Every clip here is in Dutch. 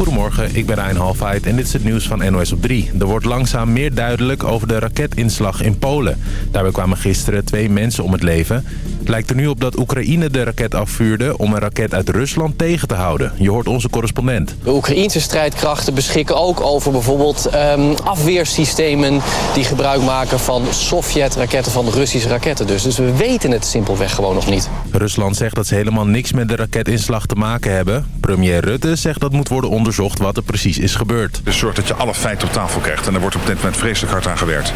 Goedemorgen, ik ben Rijn Halfheid en dit is het nieuws van NOS op 3. Er wordt langzaam meer duidelijk over de raketinslag in Polen. Daarbij kwamen gisteren twee mensen om het leven. Het lijkt er nu op dat Oekraïne de raket afvuurde om een raket uit Rusland tegen te houden. Je hoort onze correspondent. De Oekraïnse strijdkrachten beschikken ook over bijvoorbeeld um, afweersystemen... die gebruik maken van Sovjet-raketten, van Russische raketten dus. Dus we weten het simpelweg gewoon nog niet. Rusland zegt dat ze helemaal niks met de raketinslag te maken hebben. Premier Rutte zegt dat moet worden onderzocht wat er precies is gebeurd. Dus zorg dat je alle feiten op tafel krijgt. En daar wordt op dit moment vreselijk hard aan gewerkt.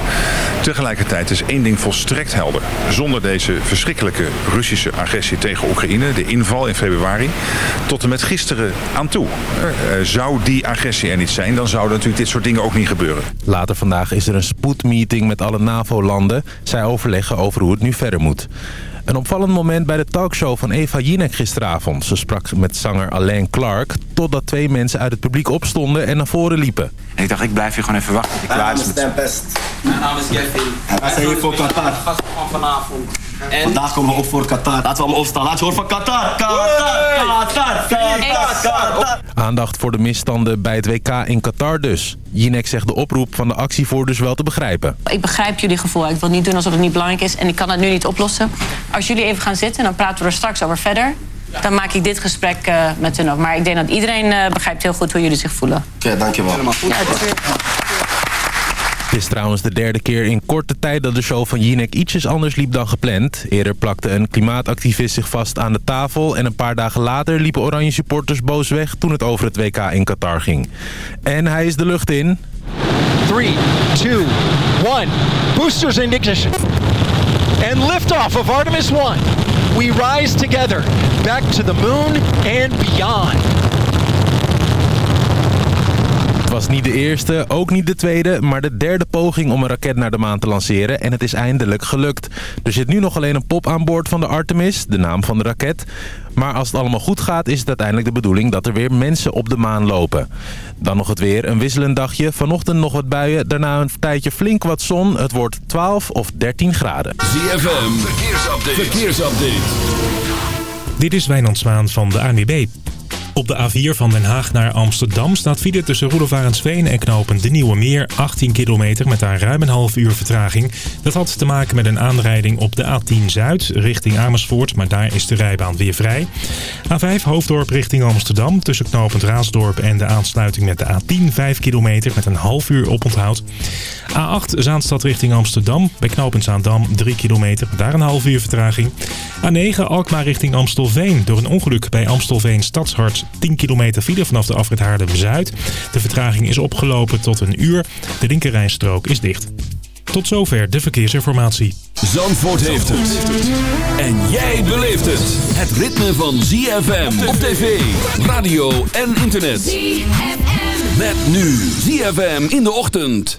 Tegelijkertijd is één ding volstrekt helder. Zonder deze verschrikkelijke Russische agressie tegen Oekraïne, de inval in februari, tot en met gisteren aan toe. Uh, zou die agressie er niet zijn, dan zouden natuurlijk dit soort dingen ook niet gebeuren. Later vandaag is er een spoedmeeting met alle NAVO-landen. Zij overleggen over hoe het nu verder moet. Een opvallend moment bij de talkshow van Eva Jinek gisteravond. Ze sprak met zanger Alain Clark... totdat twee mensen uit het publiek opstonden en naar voren liepen. En ik dacht, ik blijf hier gewoon even wachten. Ik klaar is met... Best. Mijn naam is Jeffy. Wij zijn hier voor Qatar. Gast van vanavond. En... Vandaag komen we op voor Qatar. Laten we allemaal opstaan. Laat je horen van Qatar. Qatar, Qatar, Qatar, Qatar. Aandacht voor de misstanden bij het WK in Qatar dus. Jinek zegt de oproep van de actievoerders wel te begrijpen. Ik begrijp jullie gevoel. Ik wil niet doen alsof het niet belangrijk is. En ik kan het nu niet oplossen. Als jullie even gaan zitten, dan praten we er straks over verder. Dan maak ik dit gesprek uh, met hun op. Maar ik denk dat iedereen uh, begrijpt heel goed hoe jullie zich voelen. Oké, okay, dankjewel. Ja, het is trouwens de derde keer in korte tijd dat de show van Jinek ietsjes anders liep dan gepland. Eerder plakte een klimaatactivist zich vast aan de tafel... en een paar dagen later liepen oranje supporters boos weg toen het over het WK in Qatar ging. En hij is de lucht in. 3, 2, 1. Boosters in ignition. And liftoff of Artemis 1. We rise together back to the moon and beyond. Het was niet de eerste, ook niet de tweede, maar de derde poging om een raket naar de maan te lanceren. En het is eindelijk gelukt. Er zit nu nog alleen een pop aan boord van de Artemis, de naam van de raket. Maar als het allemaal goed gaat, is het uiteindelijk de bedoeling dat er weer mensen op de maan lopen. Dan nog het weer, een wisselend dagje. Vanochtend nog wat buien, daarna een tijdje flink wat zon. Het wordt 12 of 13 graden. ZFM, verkeersupdate. verkeersupdate. Dit is Wijnand Zwaan van de ANWB. Op de A4 van Den Haag naar Amsterdam staat file tussen Roelofarensveen en knopen De Nieuwe Meer. 18 kilometer met daar ruim een half uur vertraging. Dat had te maken met een aanrijding op de A10 Zuid richting Amersfoort. Maar daar is de rijbaan weer vrij. A5 Hoofddorp richting Amsterdam tussen knopend Raasdorp en de aansluiting met de A10. 5 kilometer met een half uur oponthoud. A8 Zaanstad richting Amsterdam. Bij knooppunt Zaandam 3 kilometer. Daar een half uur vertraging. A9 Alkmaar richting Amstelveen. Door een ongeluk bij Amstelveen Stadshart 10 kilometer file vanaf de afrit Haarlem-Zuid. De vertraging is opgelopen tot een uur. De linkerrijstrook is dicht. Tot zover de verkeersinformatie. Zandvoort heeft het. En jij beleeft het. Het ritme van ZFM op tv, radio en internet. ZFM. Met nu ZFM in de ochtend.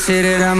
say that I'm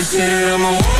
consider I'm a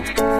Bye.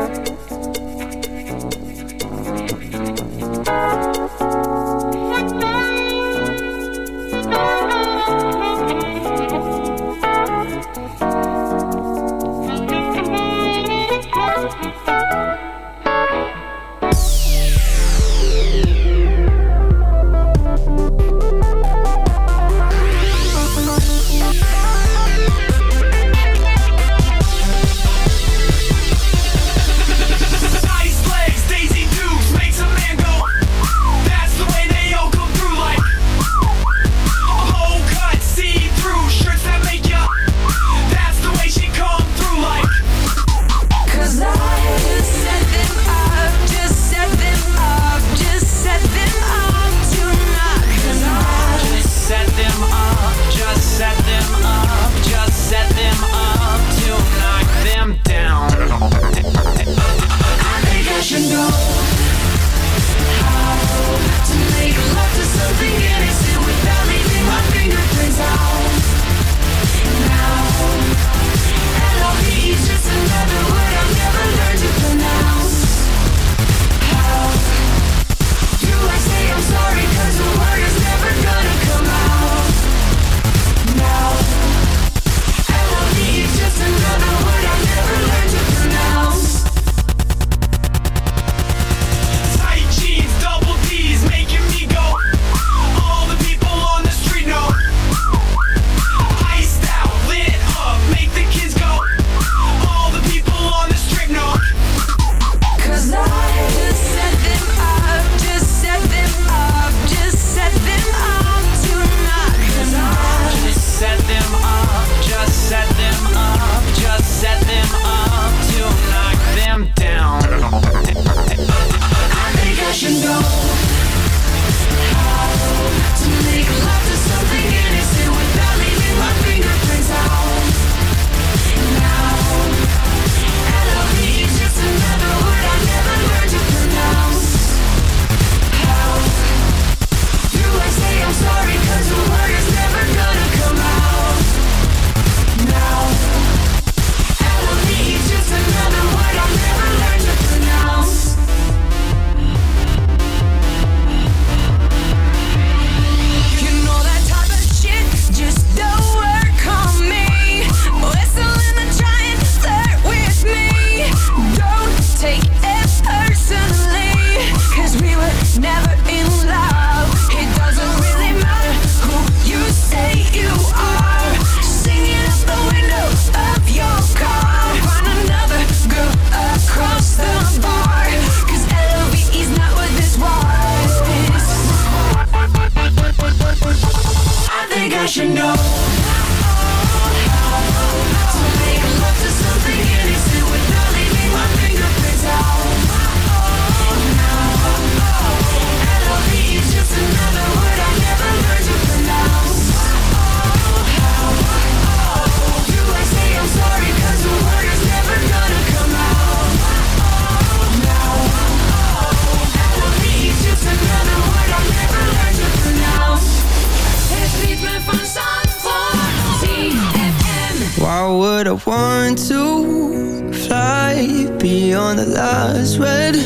light beyond the last red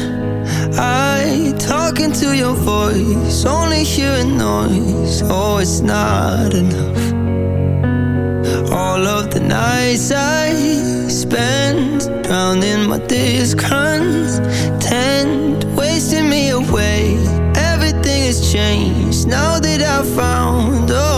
I talking to your voice, only hearing noise. Oh, it's not enough. All of the nights I spend drowning my discontent, wasting me away. Everything has changed now that I found. Oh,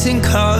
chasing cars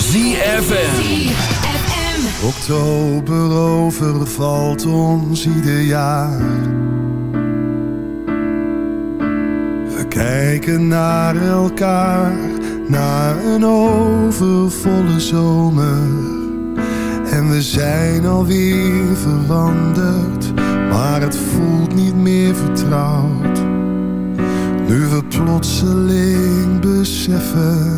ZFM. Oktober overvalt ons ieder jaar. We kijken naar elkaar, naar een overvolle zomer. En we zijn alweer veranderd, maar het voelt niet meer vertrouwd. Nu we plotseling beseffen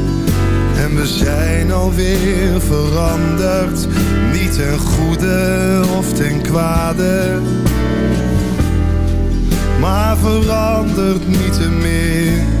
We zijn alweer veranderd, niet ten goede of ten kwade. Maar verandert niet te meer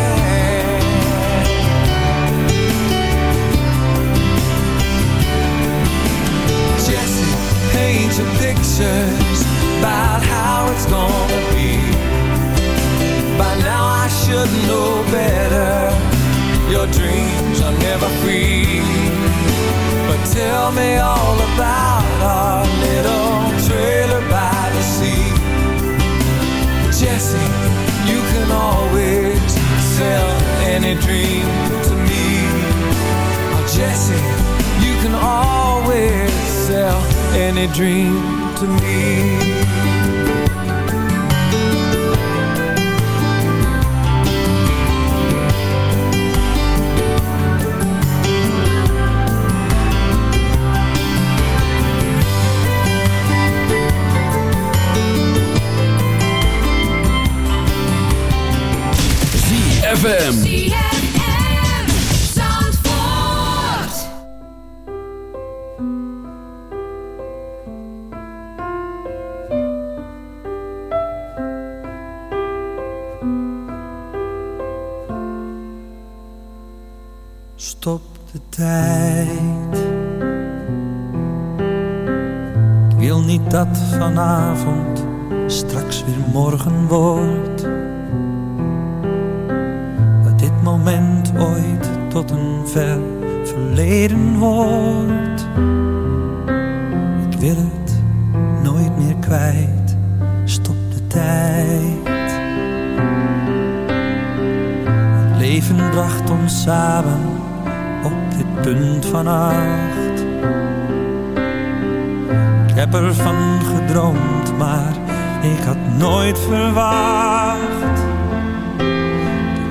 Gedroomd, maar ik had nooit verwacht.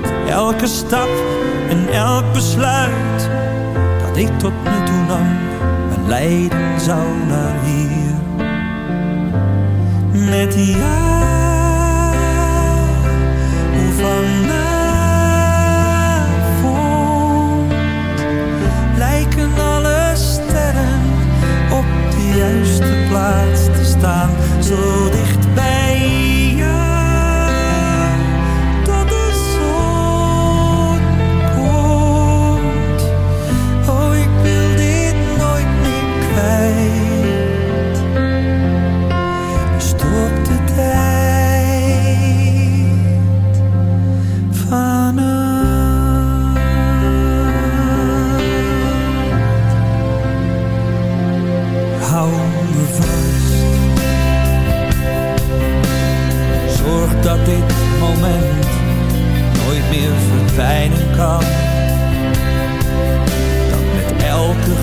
Dat elke stap en elk besluit dat ik tot nu toe nam, me leiden zou naar hier. Met jou, hoe plaats te staan, zo dicht